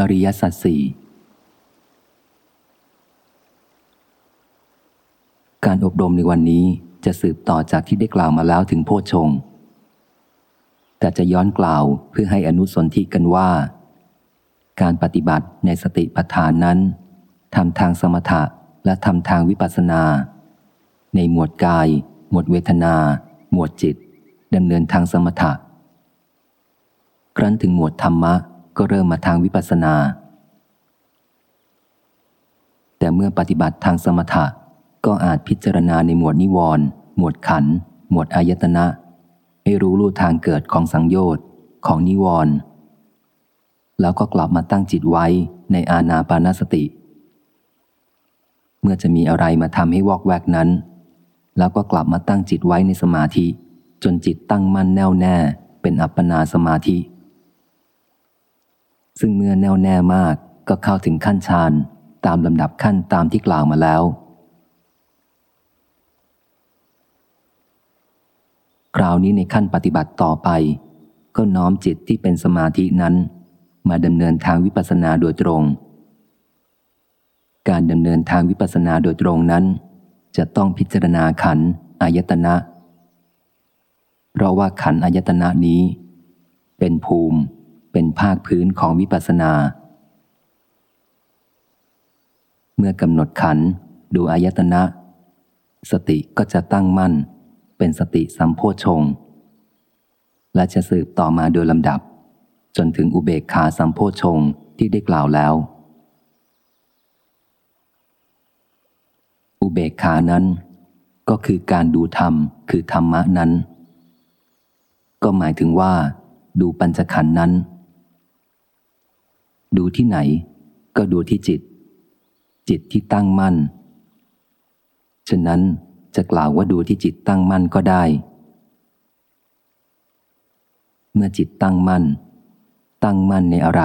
อริยสัจสี่การอบรมในวันนี้จะสืบต่อจากที่ได้กล่าวมาแล้วถึงโพชง แต่จะย้อนกล่าวเพื่อให้อนุสนธิกันว่า การปฏิบัติในสติปัฏฐานนั้นทำทางสมถะและทำทางวิปัสสนา ในหมวดกาย หมวดเวทนา หมวดจิตดำเนินทางสมถะครั้นถึงหมวดธรรมะ ก็เริ่มมาทางวิปัสสนา แต่เมื่อปฏิบัติทางสมถะก็อาจพิจารณาในหมวดนิวรณ์หมวดขัน หมวดอายตนะให้รู้ลู่ทางเกิดของสังโยชน์ของนิวรณ์แล้วก็กลับมาตั้งจิตไว้ในอาณาปานสติ เมื่อจะมีอะไรมาทำให้วอกแวกนั้น แล้วก็กลับมาตั้งจิตไว้ในสมาธิ จนจิตตั้งมั่นแน่วแน่เป็นอัปปนาสมาธิ ซึ่งเมื่อแน่วแน่มากก็เข้าถึงขั้นฌานตามลำดับขั้นตามที่กล่าวมาแล้ว คราวนี้ในขั้นปฏิบัติต่อไป ก็น้อมจิตที่เป็นสมาธินั้น มาดำเนินทางวิปัสสนาโดยตรง การดำเนินทางวิปัสสนาโดยตรงนั้น จะต้องพิจารณาขันอายตนะ เพราะว่าขันอายตนะนี้ เป็นภูมิ เป็นภาคพื้นของวิปัสสนา เมื่อกำหนดขันดูอายตนะ สติก็จะตั้งมั่น เป็นสติสัมโพชง และจะสืบต่อมาโดยลำดับ จนถึงอุเบกขาสัมโพชงที่ได้กล่าวแล้ว อุเบกขานั้น ก็คือการดูธรรมคือธรรมะนั้น ก็หมายถึงว่าดูปัญจขันธ์นั้น ดูที่ไหน ก็ดูที่จิต จิตที่ตั้งมั่น ฉะนั้นจะกล่าวว่าดูที่จิตตั้งมั่นก็ได้ เมื่อจิตตั้งมั่น ตั้งมั่นในอะไร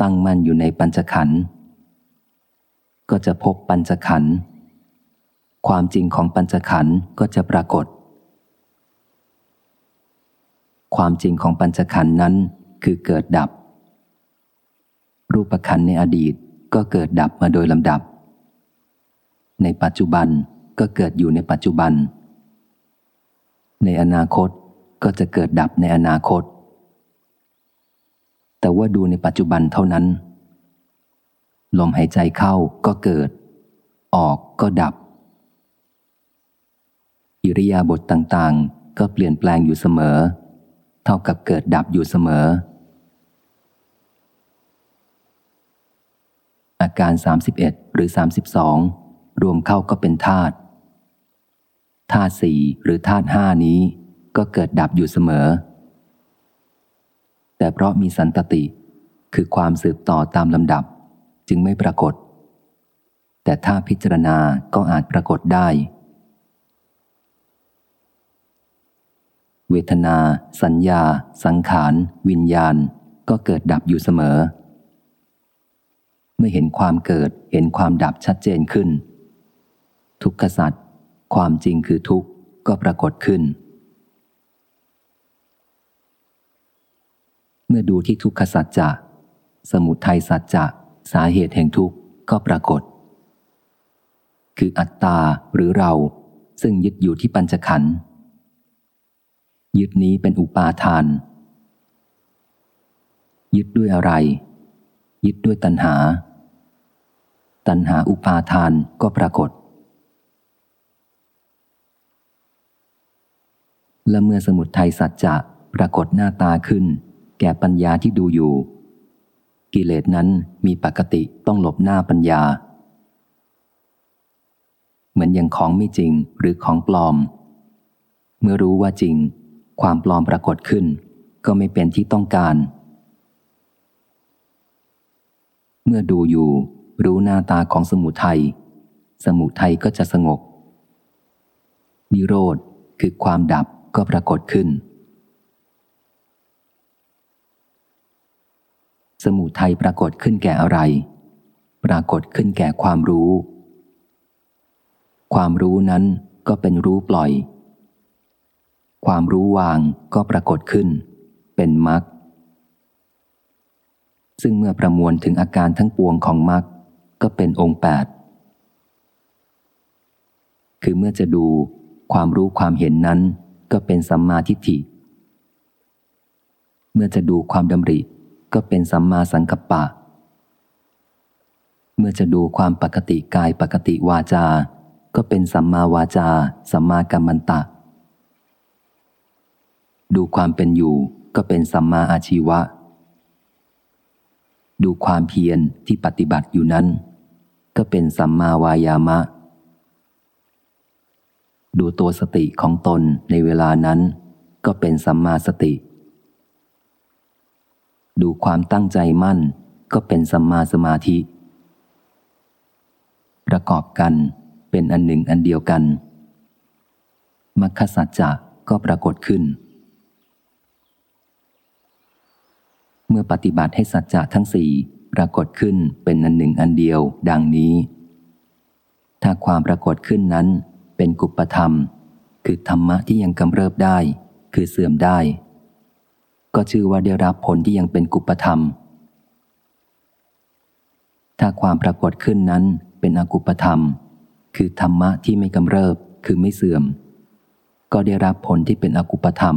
ตั้งมั่นอยู่ในปัญจขันธ์ก็จะพบปัญจขันธ์ความจริงของปัญจขันธ์ก็จะปรากฏ ความจริงของปัญจขันธ์นั้นคือเกิดดับ รูปขันในอดีตก็เกิดดับมาโดยลำดับ ในปัจจุบันก็เกิดอยู่ในปัจจุบัน ในอนาคตก็จะเกิดดับในอนาคต แต่ว่าดูในปัจจุบันเท่านั้น ลมหายใจเข้าก็เกิด ออกก็ดับ อิริยาบถต่างๆ ก็เปลี่ยนแปลงอยู่เสมอ เท่ากับเกิดดับอยู่เสมอ อาการ 31 หรือ 32 รวมเข้าก็เป็นธาตุธาตุสี่หรือธาตุห้านี้ก็เกิดดับอยู่เสมอ แต่เพราะมีสันตติคือความสืบต่อตามลำดับจึงไม่ปรากฏ แต่ถ้าพิจารณาก็อาจปรากฏได้ เวทนา สัญญา สังขาร วิญญาณ ก็เกิดดับอยู่เสมอ เมื่อเห็นความเกิดเห็นความดับชัดเจนขึ้น ทุกขสัตว์ความจริงคือทุกข์ก็ปรากฏขึ้น เมื่อดูที่ทุกขสัจจะ สมุทัยสัจจะสาเหตุแห่งทุกข์ก็ปรากฏ คืออัตตาหรือเราซึ่งยึดอยู่ที่ปัญจขันธ์ยึดนี้เป็นอุปาทาน ยึดด้วยอะไร ยึดด้วยตัณหา ตัณหาอุปาทานก็ปรากฏ และเมื่อสมุดไทยสัจจะปรากฏหน้าตาขึ้น แก่ปัญญาที่ดูอยู่ กิเลสนั้นมีปกติต้องหลบหน้าปัญญา เหมือนอย่างของไม่จริงหรือของปลอม เมื่อรู้ว่าจริง ความปลอมปรากฏขึ้น ก็ไม่เป็นที่ต้องการ เมื่อดูอยู่ รู้หน้าตาของสมุทยัย สมุทัยก็จะสงบ นิโรธคือความดับก็ปรากฏขึ้น สมุทัยปรากฏขึ้นแก่อะไร ปรากฏขึ้นแก่ความรู้ ความรู้นั้นก็เป็นรู้ปล่อย ความรู้วางก็ปรากฏขึ้น เป็นมรรค ซึ่งเมื่อประมวลถึงอาการทั้งปวงของมรรคก็เป็นองค์แปดคือเมื่อจะดูความรู้ความเห็นนั้น ก็เป็นสัมมาทิฏฐิ เมื่อจะดูความดำริ ก็เป็นสัมมาสังกัปปะ เมื่อจะดูความปกติกายปกติวาจา ก็เป็นสัมมาวาจา สัมมากัมมันตะ ดูความเป็นอยู่ก็เป็นสัมมาอาชีวะ ดูความเพียรที่ปฏิบัติอยู่นั้น ก็เป็นสัมมาวายามะ ดูตัวสติของตนในเวลานั้น ก็เป็นสัมมาสติ ดูความตั้งใจมั่น ก็เป็นสัมมาสมาธิ ประกอบกันเป็นอันหนึ่งอันเดียวกันมรรคสัจจะก็ปรากฏขึ้น เมื่ อปฏิบัติให้สัจจะทั้งสี่ปรากฏขึ้นเป็นอันหนึ่งอันเดียว ดังนี้ ถ้าความปรากฏขึ้นนั้น เป็นกุปธรรม คือธรรมะที่ยังกำเริบได้ คือเสื่อมได้ ก็ชื่อว่าได้รับผลที่ยังเป็นกุปธรรม ถ้าความปรากฏขึ้นนั้นเป็นอกุปธรรม คือธรรมะที่ไม่กำเริบ คือไม่เสื่อม ก็ได้รับผลที่เป็นอกุปธรรม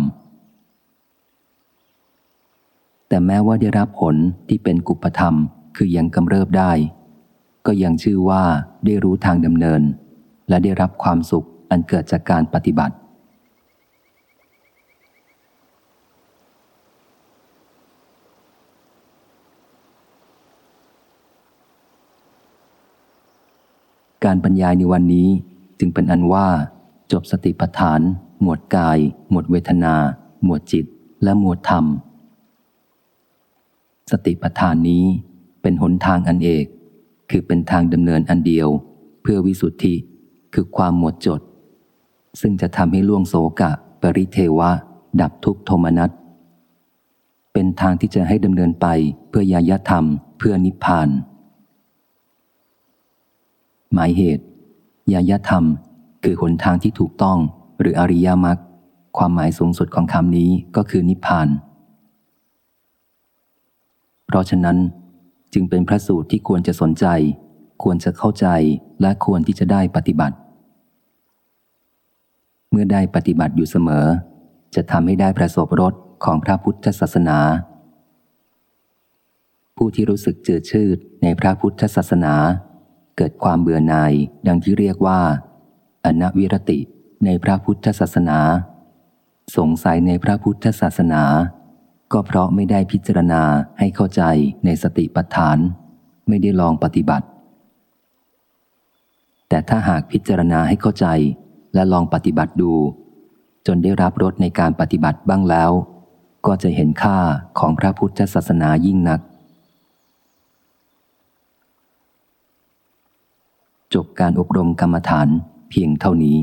แต่แม้ว่าได้รับผลที่เป็นกุปธรรม คือยังกำเริบได้ ก็ยังชื่อว่าได้รู้ทางดำเนิน และได้รับความสุขอันเกิดจากการปฏิบัติ การบรรยายในวันนี้จึงเป็นอันว่า จบสติปัฏฐาน หมวดกาย หมวดเวทนา หมวดจิต และหมวดธรรม สติปัฏฐานนี้เป็นหนทางอันเอก คือเป็นทางดำเนินอันเดียว เพื่อวิสุทธิคือความหมดจด ซึ่งจะทำให้ล่วงโสกะ ปริเทวะ ดับทุกโทมนัสเป็นทางที่จะให้ดำเนินไปเพื่อยายธรรม เพื่อนิพพาน หมายเหตุ ยายธรรม คือหนทางที่ถูกต้องหรืออริยมรรคความหมายสูงสุดของคำนี้ก็คือนิพพาน เพราะฉะนั้นจึงเป็นพระสูตรที่ควรจะสนใจ ควรจะเข้าใจและควรที่จะได้ปฏิบัติ เมื่อได้ปฏิบัติอยู่เสมอ จะทำให้ได้ประสบรสของพระพุทธศาสนา ผู้ที่รู้สึกเจือชืดในพระพุทธศาสนา เกิดความเบื่อหน่ายดังที่เรียกว่า อนวิรติในพระพุทธศาสนา สงสัยในพระพุทธศาสนา ก็เพราะไม่ได้พิจารณาให้เข้าใจในสติปัฏฐาน ไม่ได้ลองปฏิบัติ แต่ถ้าหากพิจารณาให้เข้าใจและลองปฏิบัติดู จนได้รับรสในการปฏิบัติบ้างแล้ว ก็จะเห็นค่าของพระพุทธศาสนายิ่งนัก จบการอบรมกรรมฐานเพียงเท่านี้